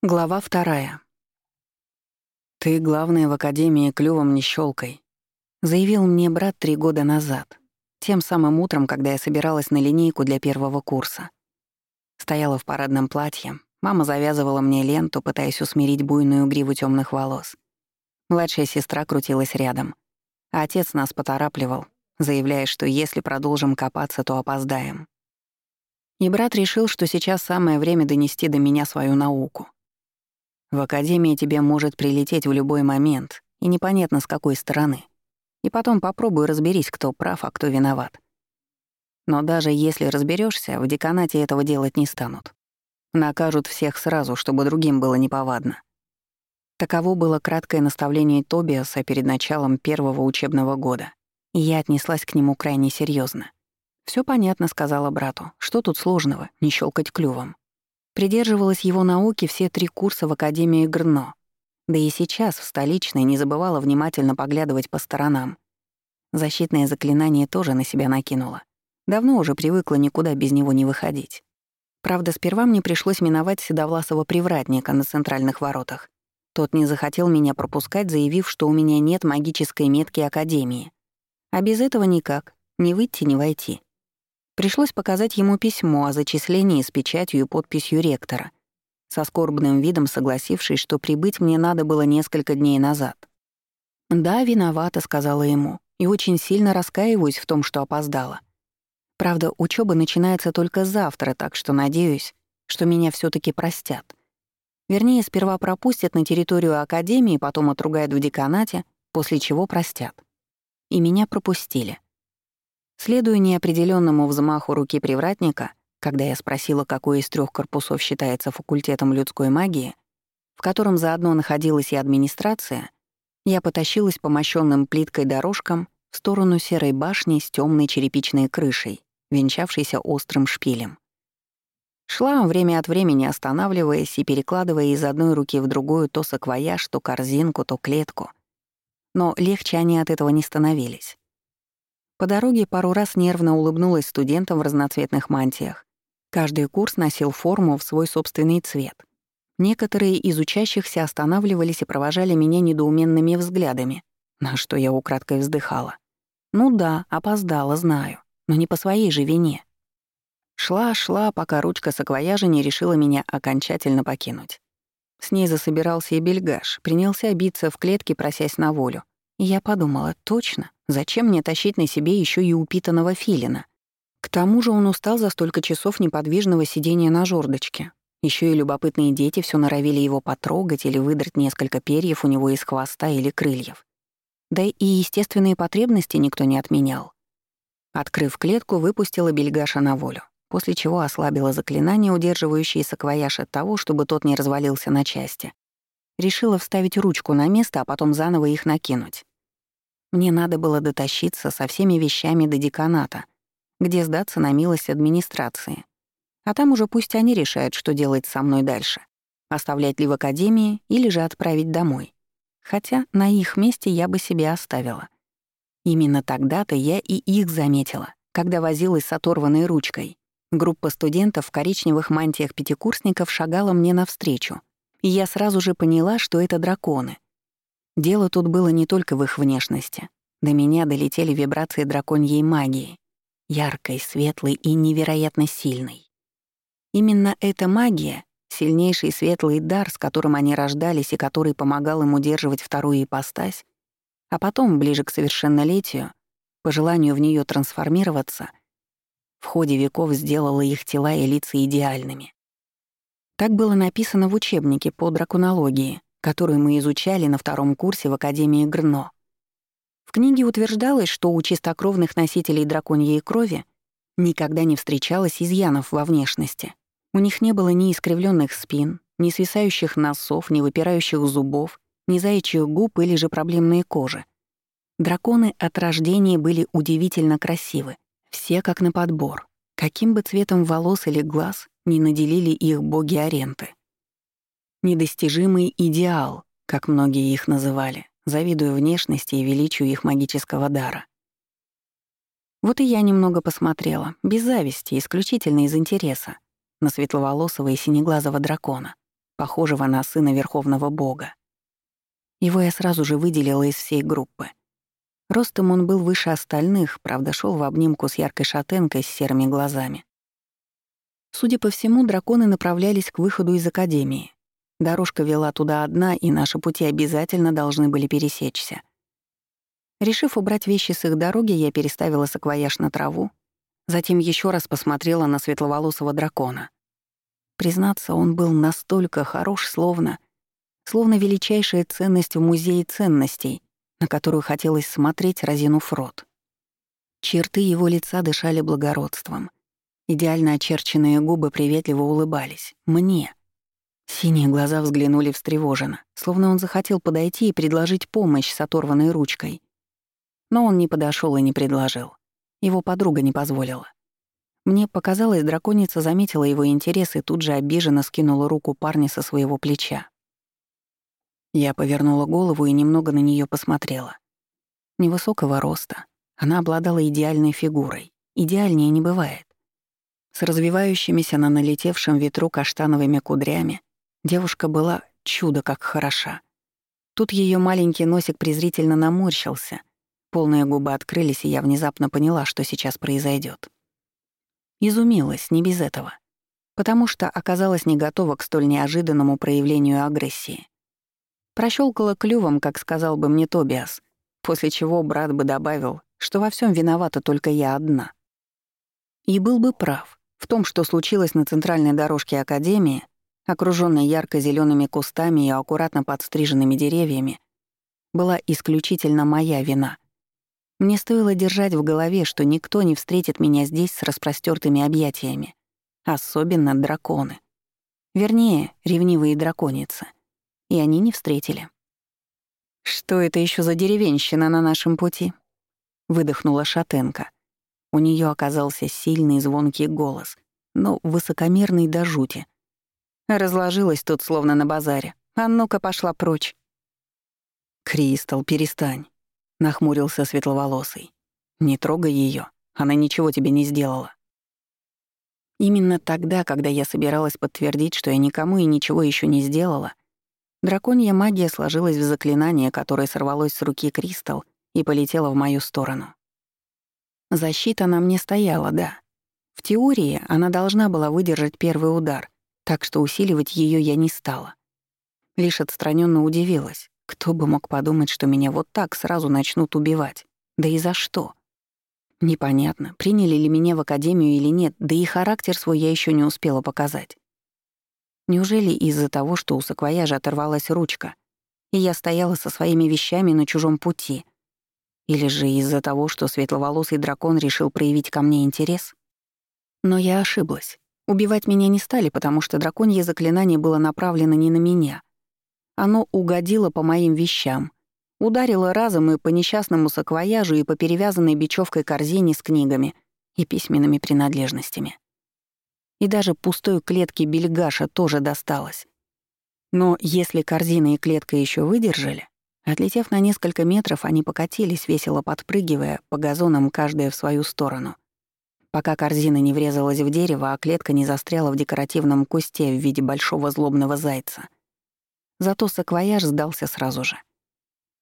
Глава вторая. «Ты, главное, в Академии клювом не щелкай», — заявил мне брат три года назад, тем самым утром, когда я собиралась на линейку для первого курса. Стояла в парадном платье, мама завязывала мне ленту, пытаясь усмирить буйную гриву темных волос. Младшая сестра крутилась рядом, а отец нас поторапливал, заявляя, что если продолжим копаться, то опоздаем. И брат решил, что сейчас самое время донести до меня свою науку — в академии тебе может прилететь в любой момент, и непонятно с какой стороны. И потом попробуй разберись, кто прав, а кто виноват. Но даже если разберешься, в деканате этого делать не станут. Накажут всех сразу, чтобы другим было неповадно. Таково было краткое наставление Тобиаса перед началом первого учебного года, и я отнеслась к нему крайне серьезно. Все понятно», — сказала брату. «Что тут сложного? Не щелкать клювом». Придерживалась его науки все три курса в Академии Грно. Да и сейчас в столичной не забывала внимательно поглядывать по сторонам. Защитное заклинание тоже на себя накинула. Давно уже привыкла никуда без него не выходить. Правда, сперва мне пришлось миновать седовласого привратника на центральных воротах. Тот не захотел меня пропускать, заявив, что у меня нет магической метки Академии. А без этого никак. Не выйти, не войти. Пришлось показать ему письмо о зачислении с печатью и подписью ректора, со скорбным видом согласившись, что прибыть мне надо было несколько дней назад. «Да, виновата», — сказала ему, и очень сильно раскаиваюсь в том, что опоздала. Правда, учеба начинается только завтра, так что надеюсь, что меня все таки простят. Вернее, сперва пропустят на территорию Академии, потом отругают в деканате, после чего простят. И меня пропустили. Следуя неопределенному взмаху руки привратника, когда я спросила, какой из трех корпусов считается факультетом людской магии, в котором заодно находилась и администрация, я потащилась по мощенным плиткой дорожкам в сторону серой башни с темной черепичной крышей, венчавшейся острым шпилем. Шла время от времени, останавливаясь и перекладывая из одной руки в другую то саквояж, то корзинку, то клетку. Но легче они от этого не становились. По дороге пару раз нервно улыбнулась студентам в разноцветных мантиях. Каждый курс носил форму в свой собственный цвет. Некоторые из учащихся останавливались и провожали меня недоуменными взглядами, на что я украдкой вздыхала. Ну да, опоздала, знаю, но не по своей же вине. Шла-шла, пока ручка саквояжа не решила меня окончательно покинуть. С ней засобирался и бельгаш, принялся биться в клетке, просясь на волю. И я подумала, точно, Зачем мне тащить на себе еще и упитанного филина? К тому же он устал за столько часов неподвижного сидения на жердочке. Еще и любопытные дети все норовили его потрогать или выдрать несколько перьев у него из хвоста или крыльев. Да и естественные потребности никто не отменял. Открыв клетку, выпустила бельгаша на волю, после чего ослабила заклинание, удерживающее саквояж от того, чтобы тот не развалился на части. Решила вставить ручку на место, а потом заново их накинуть. Мне надо было дотащиться со всеми вещами до деканата, где сдаться на милость администрации. А там уже пусть они решают, что делать со мной дальше. Оставлять ли в академии или же отправить домой. Хотя на их месте я бы себе оставила. Именно тогда-то я и их заметила, когда возилась с оторванной ручкой. Группа студентов в коричневых мантиях пятикурсников шагала мне навстречу. И я сразу же поняла, что это драконы — Дело тут было не только в их внешности. До меня долетели вибрации драконьей магии, яркой, светлой и невероятно сильной. Именно эта магия — сильнейший светлый дар, с которым они рождались и который помогал им удерживать вторую ипостась, а потом, ближе к совершеннолетию, по желанию в нее трансформироваться, в ходе веков сделала их тела и лица идеальными. Так было написано в учебнике по драконологии — которую мы изучали на втором курсе в Академии Грно. В книге утверждалось, что у чистокровных носителей драконьей крови никогда не встречалось изъянов во внешности. У них не было ни искривленных спин, ни свисающих носов, ни выпирающих зубов, ни заячьих губ или же проблемные кожи. Драконы от рождения были удивительно красивы, все как на подбор, каким бы цветом волос или глаз не наделили их боги Аренты. Недостижимый идеал, как многие их называли, завидуя внешности и величию их магического дара. Вот и я немного посмотрела, без зависти, исключительно из интереса, на светловолосого и синеглазого дракона, похожего на сына Верховного Бога. Его я сразу же выделила из всей группы. Ростом он был выше остальных, правда, шел в обнимку с яркой шатенкой с серыми глазами. Судя по всему, драконы направлялись к выходу из Академии. Дорожка вела туда одна, и наши пути обязательно должны были пересечься. Решив убрать вещи с их дороги, я переставила саквояж на траву, затем еще раз посмотрела на светловолосого дракона. Признаться, он был настолько хорош, словно... Словно величайшая ценность в музее ценностей, на которую хотелось смотреть, разинув рот. Черты его лица дышали благородством. Идеально очерченные губы приветливо улыбались. Мне. Синие глаза взглянули встревоженно, словно он захотел подойти и предложить помощь с оторванной ручкой. Но он не подошел и не предложил. Его подруга не позволила. Мне показалось, драконица заметила его интерес и тут же обиженно скинула руку парня со своего плеча. Я повернула голову и немного на нее посмотрела. Невысокого роста. Она обладала идеальной фигурой. Идеальнее не бывает. С развивающимися на налетевшем ветру каштановыми кудрями девушка была чудо как хороша. Тут ее маленький носик презрительно наморщился. Полные губы открылись, и я внезапно поняла, что сейчас произойдет. Изумилась, не без этого. Потому что оказалась не готова к столь неожиданному проявлению агрессии. Прощелкала клювом, как сказал бы мне Тобиас, после чего брат бы добавил, что во всем виновата только я одна. И был бы прав. В том, что случилось на центральной дорожке Академии, окружённой ярко зелеными кустами и аккуратно подстриженными деревьями, была исключительно моя вина. Мне стоило держать в голове, что никто не встретит меня здесь с распростертыми объятиями. Особенно драконы. Вернее, ревнивые драконицы — и они не встретили. «Что это еще за деревенщина на нашем пути?» — выдохнула Шатенко. У нее оказался сильный звонкий голос, но высокомерный до жути. Разложилась тут словно на базаре. А ну-ка пошла прочь. «Кристал, перестань», — нахмурился светловолосый. «Не трогай ее, она ничего тебе не сделала». Именно тогда, когда я собиралась подтвердить, что я никому и ничего еще не сделала, Драконья магия сложилась в заклинание, которое сорвалось с руки Кристал и полетело в мою сторону. Защита на мне стояла, да. В теории она должна была выдержать первый удар, так что усиливать ее я не стала. Лишь отстраненно удивилась. Кто бы мог подумать, что меня вот так сразу начнут убивать? Да и за что? Непонятно, приняли ли меня в академию или нет, да и характер свой я еще не успела показать. Неужели из-за того, что у саквояжа оторвалась ручка, и я стояла со своими вещами на чужом пути? Или же из-за того, что светловолосый дракон решил проявить ко мне интерес? Но я ошиблась. Убивать меня не стали, потому что драконье заклинание было направлено не на меня. Оно угодило по моим вещам. Ударило разом и по несчастному саквояжу, и по перевязанной бечевкой корзине с книгами и письменными принадлежностями и даже пустой клетке бельгаша тоже досталось. Но если корзина и клетка еще выдержали, отлетев на несколько метров, они покатились, весело подпрыгивая по газонам каждая в свою сторону, пока корзина не врезалась в дерево, а клетка не застряла в декоративном кусте в виде большого злобного зайца. Зато саквояж сдался сразу же.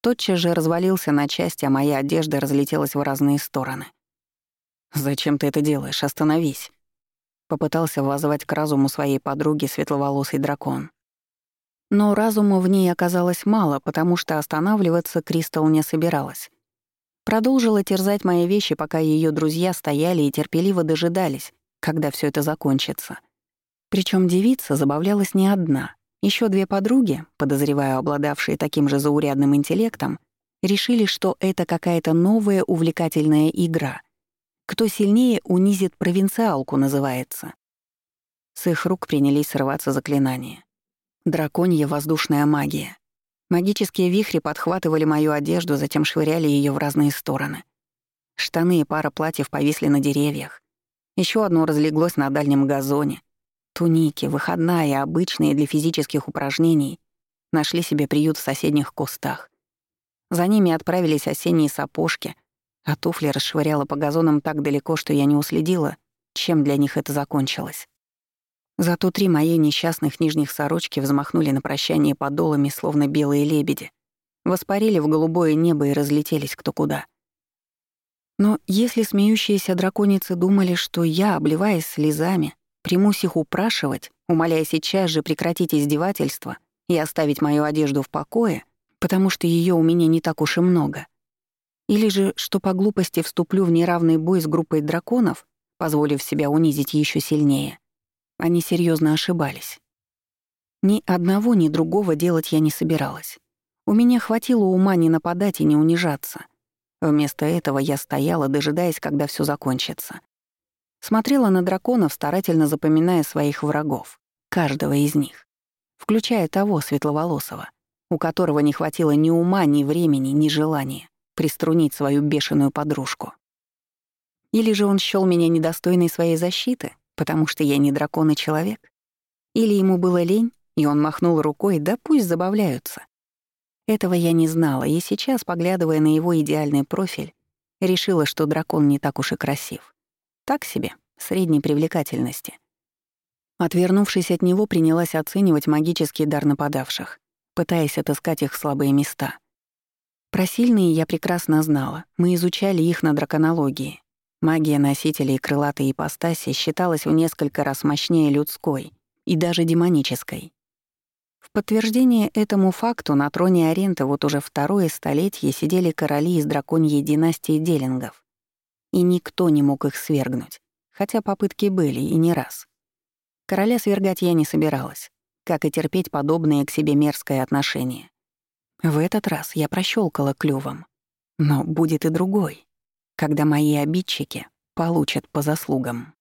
Тотчас же развалился на части, а моя одежда разлетелась в разные стороны. «Зачем ты это делаешь? Остановись!» Попытался воззвать к разуму своей подруги светловолосый дракон. Но разума в ней оказалось мало, потому что останавливаться Кристал не собиралась. Продолжила терзать мои вещи, пока ее друзья стояли и терпеливо дожидались, когда все это закончится. Причем девица забавлялась не одна. Еще две подруги, подозреваю, обладавшие таким же заурядным интеллектом, решили, что это какая-то новая увлекательная игра, кто сильнее унизит провинциалку, называется. С их рук принялись срываться заклинания. Драконья воздушная магия. Магические вихри подхватывали мою одежду, затем швыряли ее в разные стороны. Штаны и пара платьев повисли на деревьях. Еще одно разлеглось на дальнем газоне. Туники, выходная, обычные для физических упражнений, нашли себе приют в соседних кустах. За ними отправились осенние сапожки — а туфли расшвыряла по газонам так далеко, что я не уследила, чем для них это закончилось. Зато три мои несчастных нижних сорочки взмахнули на прощание подолами, словно белые лебеди, воспарили в голубое небо и разлетелись кто куда. Но если смеющиеся драконицы думали, что я, обливаясь слезами, примусь их упрашивать, умоляя сейчас же прекратить издевательство и оставить мою одежду в покое, потому что ее у меня не так уж и много, или же, что по глупости вступлю в неравный бой с группой драконов, позволив себя унизить еще сильнее, они серьезно ошибались. Ни одного, ни другого делать я не собиралась. У меня хватило ума не нападать и не унижаться. Вместо этого я стояла, дожидаясь, когда все закончится. Смотрела на драконов, старательно запоминая своих врагов, каждого из них, включая того светловолосого, у которого не хватило ни ума, ни времени, ни желания приструнить свою бешеную подружку. Или же он счёл меня недостойной своей защиты, потому что я не дракон и человек? Или ему было лень, и он махнул рукой, да пусть забавляются. Этого я не знала, и сейчас, поглядывая на его идеальный профиль, решила, что дракон не так уж и красив. Так себе, средней привлекательности. Отвернувшись от него, принялась оценивать магический дар нападавших, пытаясь отыскать их слабые места. Про сильные я прекрасно знала, мы изучали их на драконологии, Магия носителей крылатой ипостаси считалась в несколько раз мощнее людской и даже демонической. В подтверждение этому факту на троне Аренты вот уже второе столетие сидели короли из драконьей династии Делингов. И никто не мог их свергнуть, хотя попытки были и не раз. Короля свергать я не собиралась, как и терпеть подобное к себе мерзкое отношение. В этот раз я прощёлкала клювом. Но будет и другой когда мои обидчики получат по заслугам.